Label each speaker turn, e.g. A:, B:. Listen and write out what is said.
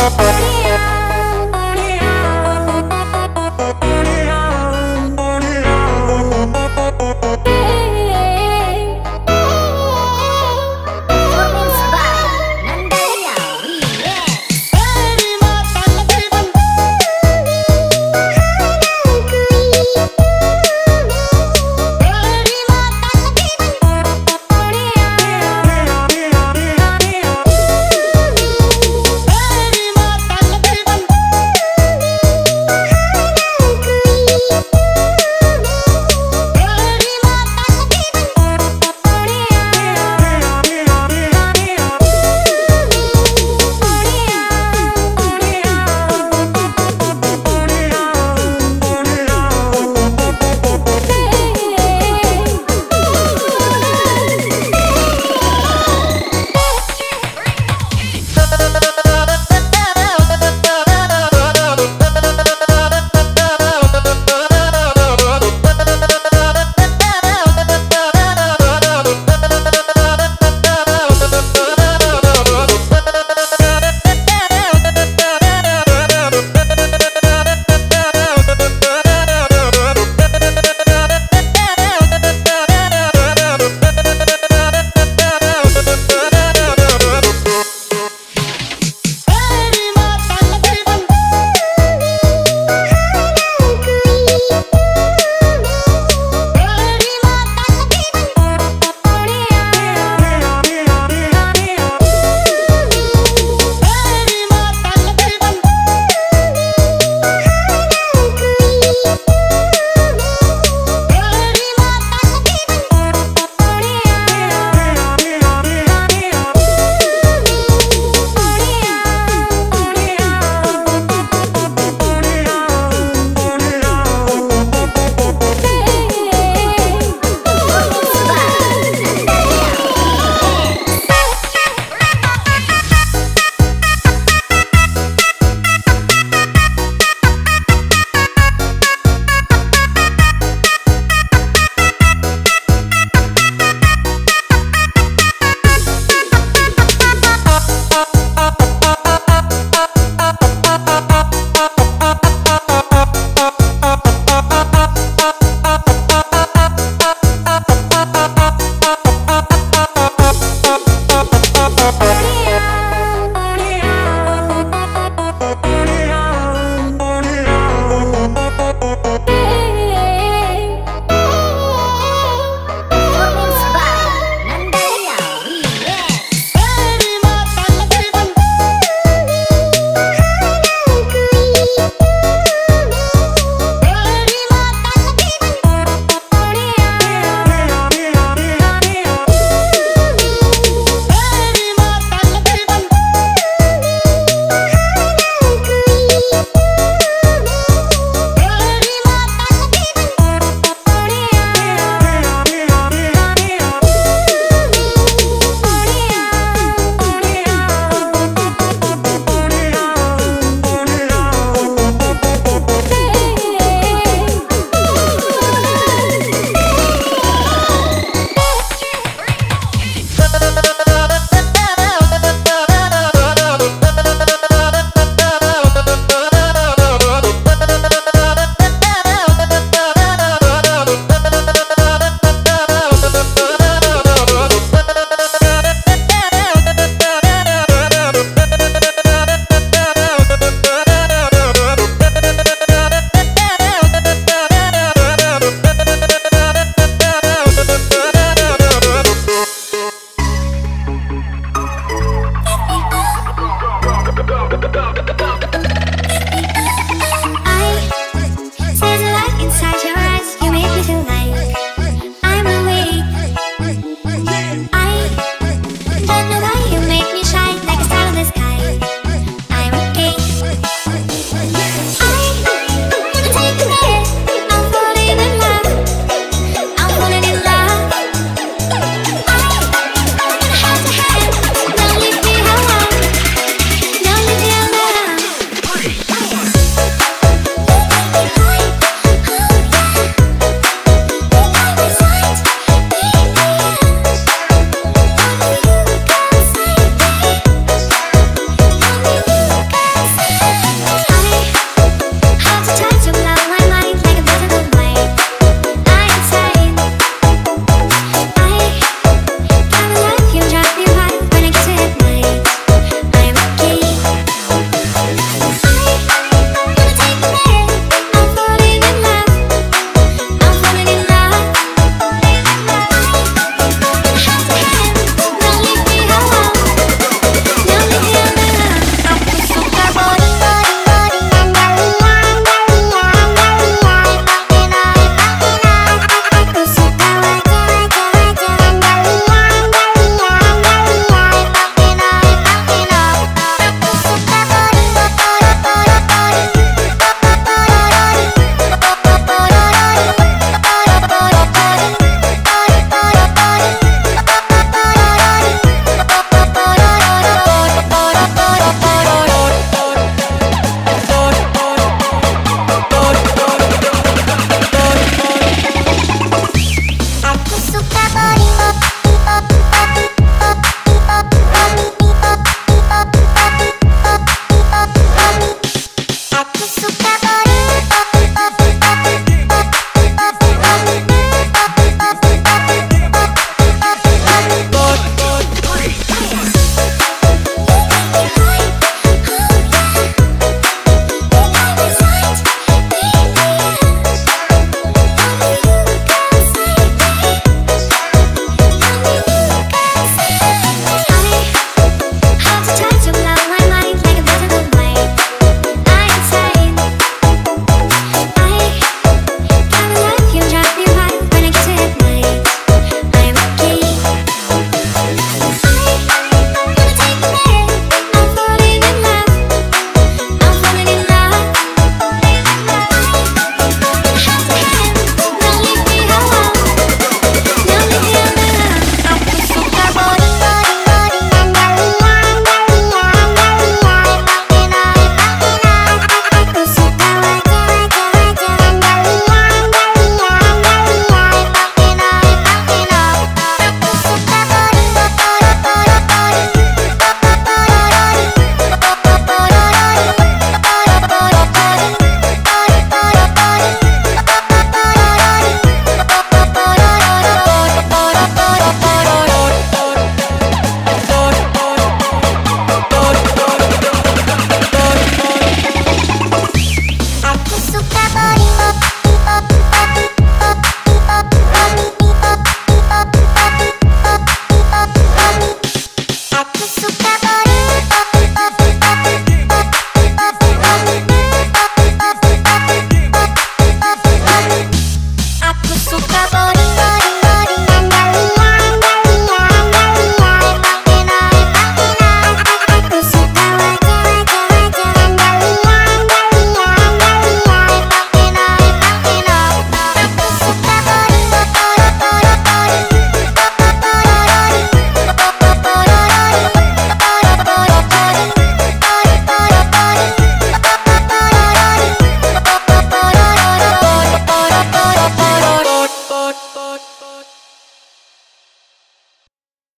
A: Yeah.